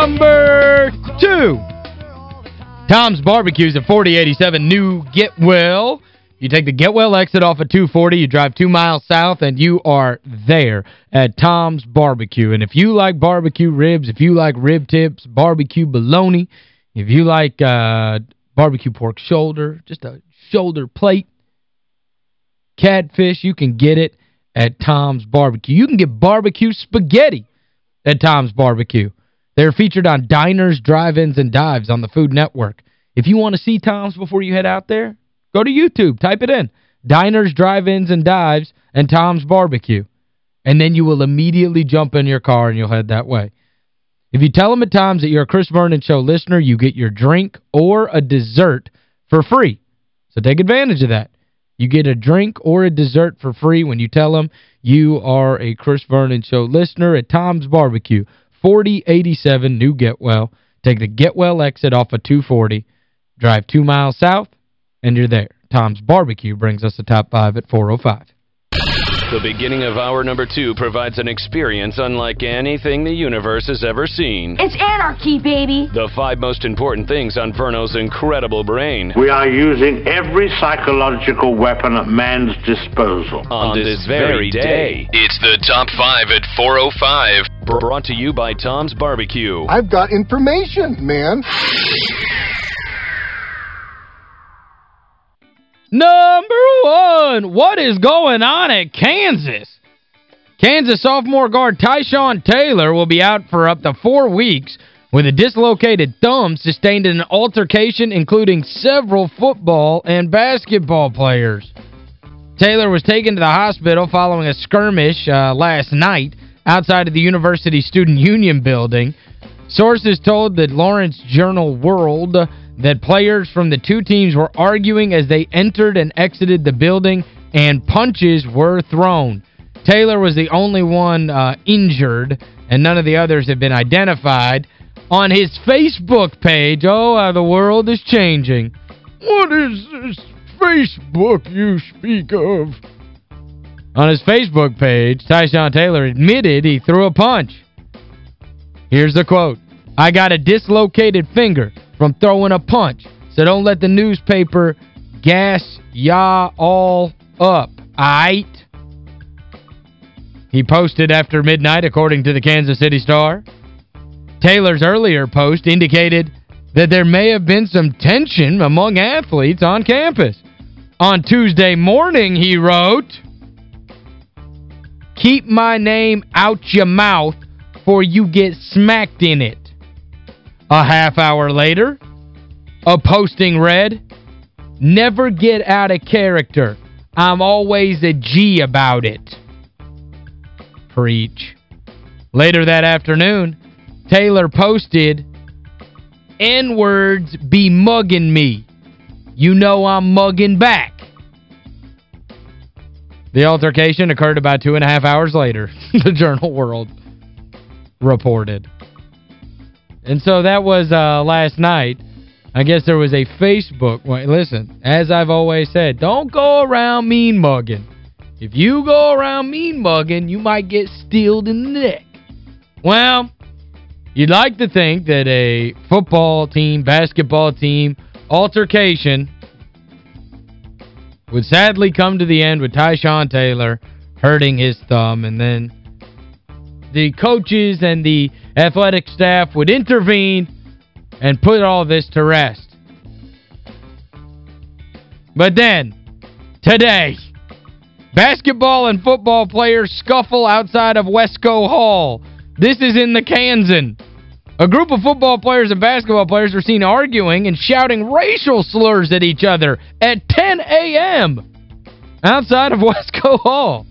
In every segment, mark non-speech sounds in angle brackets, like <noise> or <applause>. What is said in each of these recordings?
Number two. Tom's Barbecues at 4087 New Getwell. You take the Getwell exit off of 240, you drive two miles south, and you are there at Tom's Barbecue. And if you like barbecue ribs, if you like rib tips, barbecue bologna, if you like uh, barbecue pork shoulder, just a shoulder plate, catfish, you can get it at Tom's Barbecue. You can get barbecue spaghetti at Tom's Barbecue. They're featured on diners, drive-ins, and dives on the Food Network. If you want to see Tom's before you head out there, go to YouTube. Type it in. Diners, drive-ins, and dives, and Tom's Barbecue. And then you will immediately jump in your car and you'll head that way. If you tell them at Tom's that you're a Chris Vernon Show listener, you get your drink or a dessert for free. So take advantage of that. You get a drink or a dessert for free when you tell them you are a Chris Vernon Show listener at Tom's Barbecue, 4087 New Getwell. Take the Getwell exit off of 240, drive two miles south, and you're there. Tom's Barbecue brings us the top five at 405. The beginning of hour number two provides an experience unlike anything the universe has ever seen. It's anarchy, baby. The five most important things on Verno's incredible brain We are using every psychological weapon at man's disposal. on this very day. It's the top five at 405. Brought to you by Tom's Barbecue. I've got information, man. Number one, what is going on at Kansas? Kansas sophomore guard Tyshawn Taylor will be out for up to four weeks with a dislocated thumb sustained in an altercation including several football and basketball players. Taylor was taken to the hospital following a skirmish uh, last night outside of the University Student Union building. Sources told the Lawrence Journal World that players from the two teams were arguing as they entered and exited the building and punches were thrown. Taylor was the only one uh, injured and none of the others have been identified. On his Facebook page, oh, how the world is changing. What is this Facebook you speak of? On his Facebook page, Tyshawn Taylor admitted he threw a punch. Here's the quote. I got a dislocated finger from throwing a punch, so don't let the newspaper gas ya all up, aight? He posted after midnight, according to the Kansas City Star. Taylor's earlier post indicated that there may have been some tension among athletes on campus. On Tuesday morning, he wrote, Keep my name out your mouth for you get smacked in it. A half hour later, a posting read, Never get out of character. I'm always a G about it. Preach. Later that afternoon, Taylor posted, N-words be mugging me. You know I'm mugging back. The altercation occurred about two and a half hours later, <laughs> the Journal World reported. And so that was uh, last night. I guess there was a Facebook. Well, listen, as I've always said, don't go around mean mugging. If you go around mean mugging, you might get steeled in the neck. Well, you'd like to think that a football team, basketball team, altercation would sadly come to the end with Tyshawn Taylor hurting his thumb and then the coaches and the athletic staff would intervene and put all this to rest. But then, today, basketball and football players scuffle outside of Wescoe Hall. This is in the Kansan. A group of football players and basketball players were seen arguing and shouting racial slurs at each other at 10 a.m. outside of <laughs> Wescoe Hall.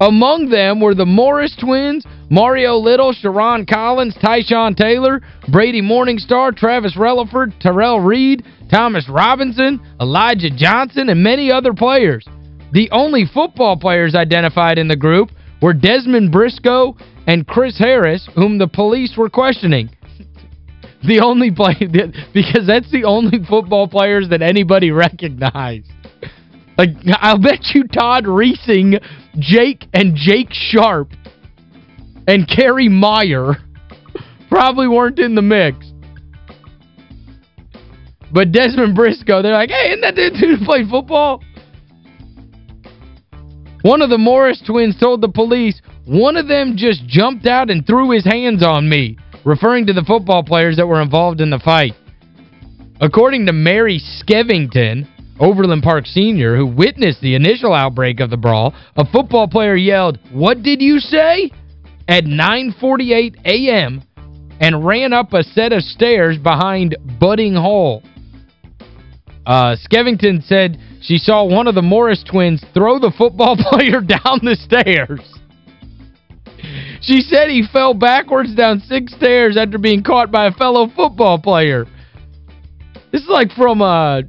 Among them were the Morris twins, Mario Little, Sherron Collins, Tyshawn Taylor, Brady Morningstar, Travis Releford, Tyrel Reed, Thomas Robinson, Elijah Johnson, and many other players. The only football players identified in the group were Dezmon Briscoe and Chris Harris, whom the police were questioning. The only play <laughs> because that's the only football players that anybody <laughs> recognized. Like, I'll bet you Todd Reesing, Jake and Jake Sharp, and Kerry Meier <laughs> probably weren't in the mix. But Dezmon Briscoe, they're like, hey, isn't that the dude who played football? One of the Morris twins told the police, one of them just jumped out and threw his hands on me, referring to the football players that were involved in the fight. According to Mary Skevington, Overland Park senior, who witnessed the initial outbreak of the brawl, a football player yelled, what did you say? at 9.48 a.m. and ran up a set of stairs behind Budig Hall. Uh, Skevington said she saw one of the Morris twins throw the football <laughs> player down the stairs. She said he fell backwards down six stairs after being caught by a fellow football player. This is like from uh,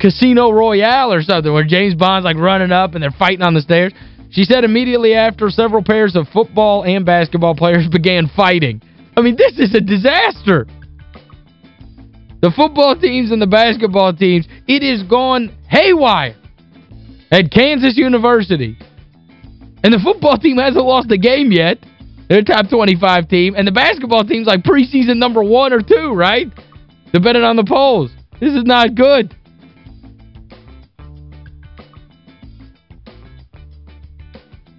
Casino Royale or something where James Bond's like running up and they're fighting on the stairs. She said immediately after several pairs of football and basketball players <laughs> began fighting. I mean, this is a disaster. The football teams and the basketball teams, it is gone haywire at Kansas University. And the football team hasn't lost a game yet. They're a top 25 team. And the basketball team's like preseason number one or two, right? Depending on the polls. This is not good.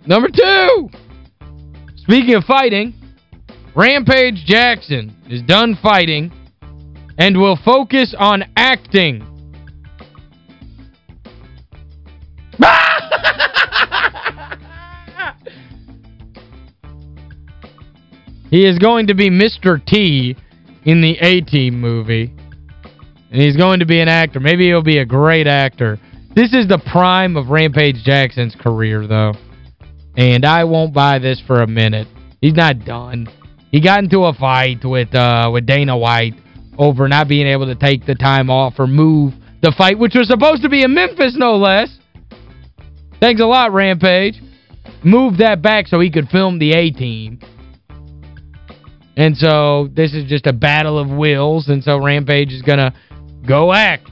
Number two. Speaking of fighting, Rampage Jackson is done fighting and will focus on acting. He is going to be Mr. T in the A-Team movie. And he's going to be an actor. Maybe he'll be a great actor. This is the prime of Rampage Jackson's career, though. And I won't buy this for a minute. He's not done. He got into a fight with uh, with Dana White over not being able to take the time off or move the fight, which was supposed to be in Memphis, no less. Thanks a lot, Rampage. Moved that back so he could film the A-Team. And so this is just a battle of wills, and so Rampage is going to go act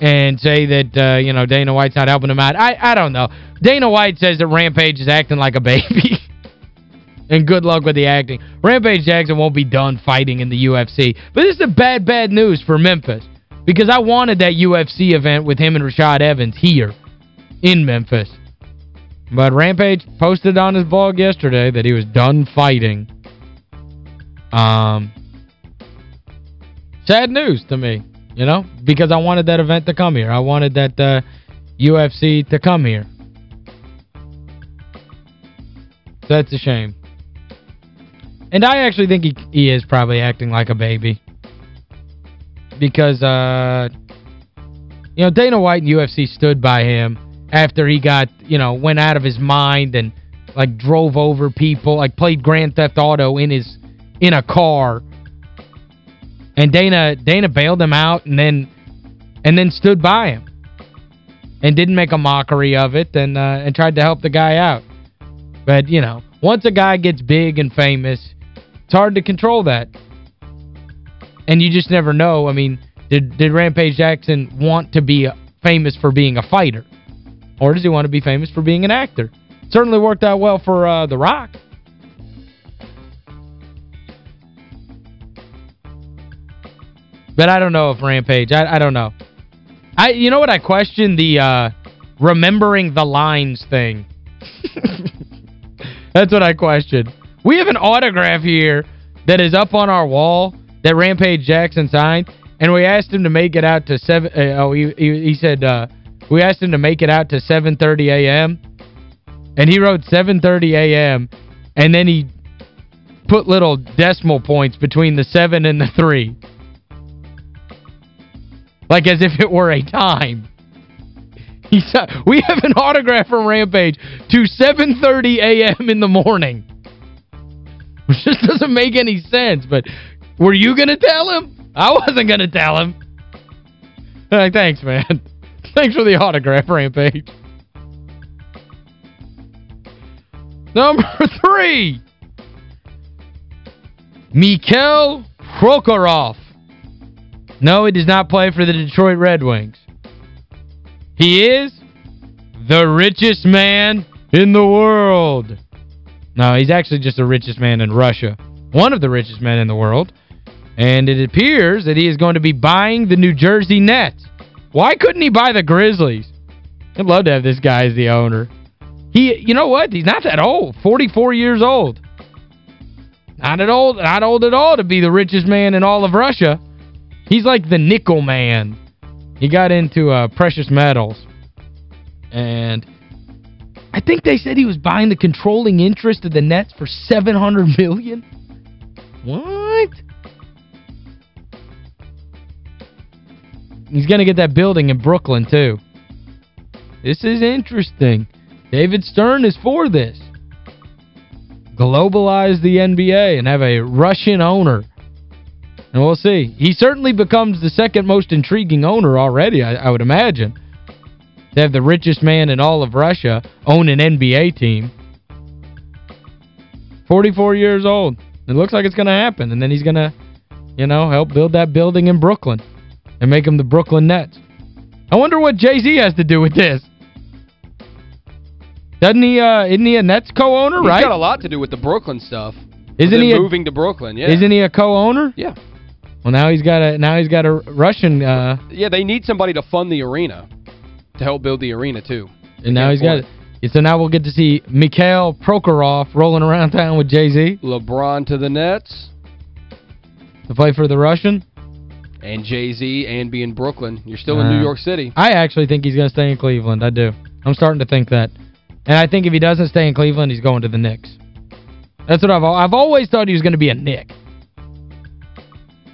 and say that, uh, you know, Dana White's not helping him out. I, I don't know. Dana White says that Rampage is acting like a baby. <laughs> and good luck with the acting. Rampage Jackson won't be done fighting in the UFC. But this is bad, bad news for Memphis. Because I wanted that UFC event with him and Rashad Evans here in Memphis. But Rampage posted on his blog yesterday that he was done fighting. Um, sad news to me, you know, because I wanted that event to come here. I wanted that uh, UFC to come here. So that's a shame. And I actually think he, he is probably acting like a baby. Because, uh, you know, Dana White and UFC stood by him after he got, you know, went out of his mind and, like, drove over people, like, played Grand Theft Auto in his, in a car. And Dana, Dana bailed him out and then, and then stood by him. And didn't make a mockery of it and, uh, and tried to help the guy out. But, you know, once a guy gets big and famous, it's hard to control that. And you just never know. I mean, did did Rampage Jackson want to be famous for being a fighter? Or does he want to be famous for being an actor? Certainly worked out well for uh, The Rock. But I don't know if Rampage, I, I don't know. I You know what I question? The uh, remembering the lines thing. <laughs> That's what I questioned. We have an autograph here that is up on our wall that Rampage Jackson signed, and we asked him to make it out to 7 uh, oh he, he, he said uh, we asked him to make it out to 7:30 a.m. and he wrote 7:30 a.m. and then he put little decimal points between the 7 and the 3. Like as if it were a time. We have an autograph from Rampage to 7.30 a.m. in the morning. Which just doesn't make any sense, but were you going to tell him? I wasn't going to tell him. Like, thanks, man. <laughs> Thanks for the autograph, Rampage. Number <laughs> three. Mikhail Prokhorov. No, he does not play for the Detroit Red Wings. He is the richest man in the world. No, he's actually just the richest man in Russia. One of the richest men in the world. And it appears that he is going to be buying the New Jersey Nets. Why couldn't he buy the Grizzlies? I'd love to have this guy as the owner. He, you know what? He's not that old. 44 years old. Not at old, not old at all to be the richest man in all of Russia. He's like the nickel man. He got into uh, precious metals. And I think they said he was buying the controlling interest of the Nets for 700 million. What? He's going to get that building in Brooklyn, too. This is interesting. David Stern is for this. Globalize the NBA and have a Russian owner. And we'll see. He certainly becomes the second most intriguing owner already, I, I would imagine. To have the richest man in all of Russia own an NBA team. 44 years old. It looks like it's going to happen. And then he's going to, you know, help build that building in Brooklyn and make them the Brooklyn Nets. I wonder what Jay-Z has to do with this. Doesn't he, uh, isn't he a Nets co-owner, right? He's got a lot to do with the Brooklyn stuff. Isn't he a, moving to Brooklyn, yeah. Isn't he a co-owner? Yeah. Well, now he's got a now he's got a Russian uh Yeah, they need somebody to fund the arena to help build the arena too. And now he's got it. so now we'll get to see Mikhail Prokhorov rolling around town with Jay-Z. LeBron to the Nets. To play for the Russian. And Jay-Z and be in Brooklyn. You're still uh, in New York City. I actually think he's going to stay in Cleveland. I do. I'm starting to think that. And I think if he doesn't stay in Cleveland, he's going to the Knicks. That's what I've I've always thought he was going to be a Knick.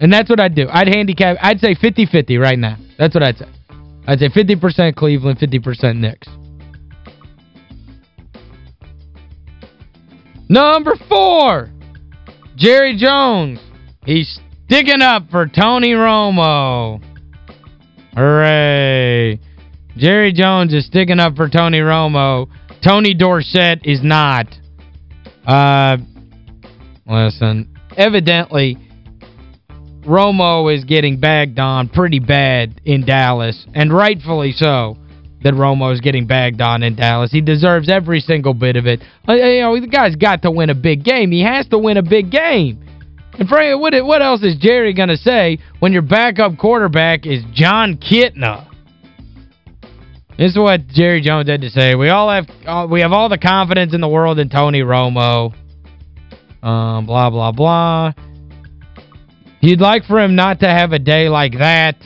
And that's what I'd do. I'd handicap, I'd say 50-50 right now. That's what I'd say. I'd say 50% Cleveland, 50% Knicks. Number four, Jerry Jones. He's sticking up for Tony Romo. Hooray. Jerry Jones is sticking up for Tony Romo. Tony Dorsett is not. Uh, listen, evidently Romo is getting bagged on pretty bad in Dallas, and rightfully so that Romo is getting bagged on in Dallas. He deserves every single bit of it. Uh, you know, the guy's got to win a big game. He has to win a big game. And Frank, what, what else is Jerry going to say when your backup quarterback is Jon Kitna? This is what Jerry Jones had to say. We all have uh, we have all the confidence in the world in Tony Romo. Um, blah, blah, blah. You'd like for him not to have a day like that,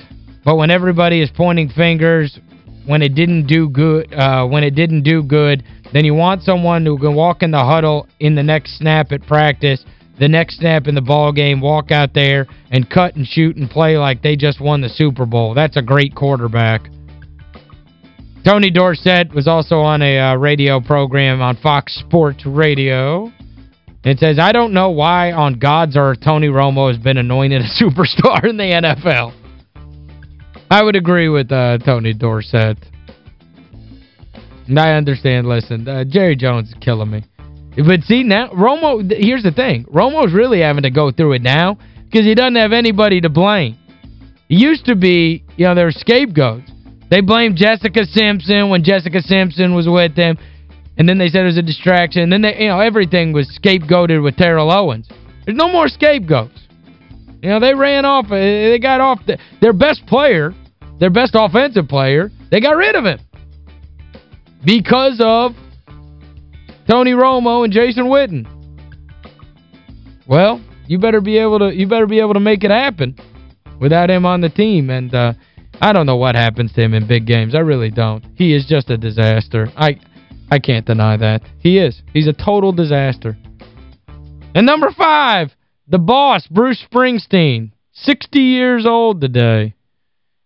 but when everybody is pointing fingers, when it didn't do good, uh, when it didn't do good, then you want someone who can walk in the huddle in the next snap at practice, the next snap in the ball game, walk out there and cut and shoot and play like they just won the Super Bowl. That's a great quarterback. Tony Dorsett was also on a uh, radio program on Fox Sports Radio. It says, I don't know why on God's earth Tony Romo has been anointed a <laughs> superstar in the NFL. I would agree with uh, Tony Dorsett. And I understand, listen, uh, Jerry Jones is killing me. But see, now, Romo, here's the thing. Romo's really having to go through it now because he doesn't have anybody to blame. It used to be, you know, there were scapegoats. They blamed Jessica Simpson when Jessica Simpson was with them. And then they said it was a distraction. And then, they, you know, everything was scapegoated with Terrell Owens. There's no more scapegoats. You know, they ran off. Uh, they got off the, their best player, their best offensive player. They got rid of him. Because of Tony Romo and Jason Witten. Well, you better be able to you better be able to make it happen without him on the team and uh, I don't know what happens to him in big games. I really don't. He is just a disaster. I I can't deny that. He is. He's a total disaster. And number five, the boss, Bruce Springsteen. 60 years old today.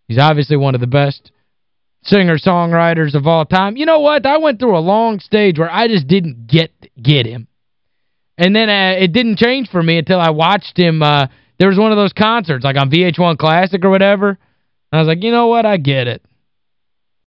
He's obviously one of the best singer-songwriters of all time. You know what? I went through a long stage where I just didn't get get him. And then uh, it didn't change for me until I watched him. Uh, there was one of those concerts, like on VH1 Classic or whatever. I was like, you know what? I get it.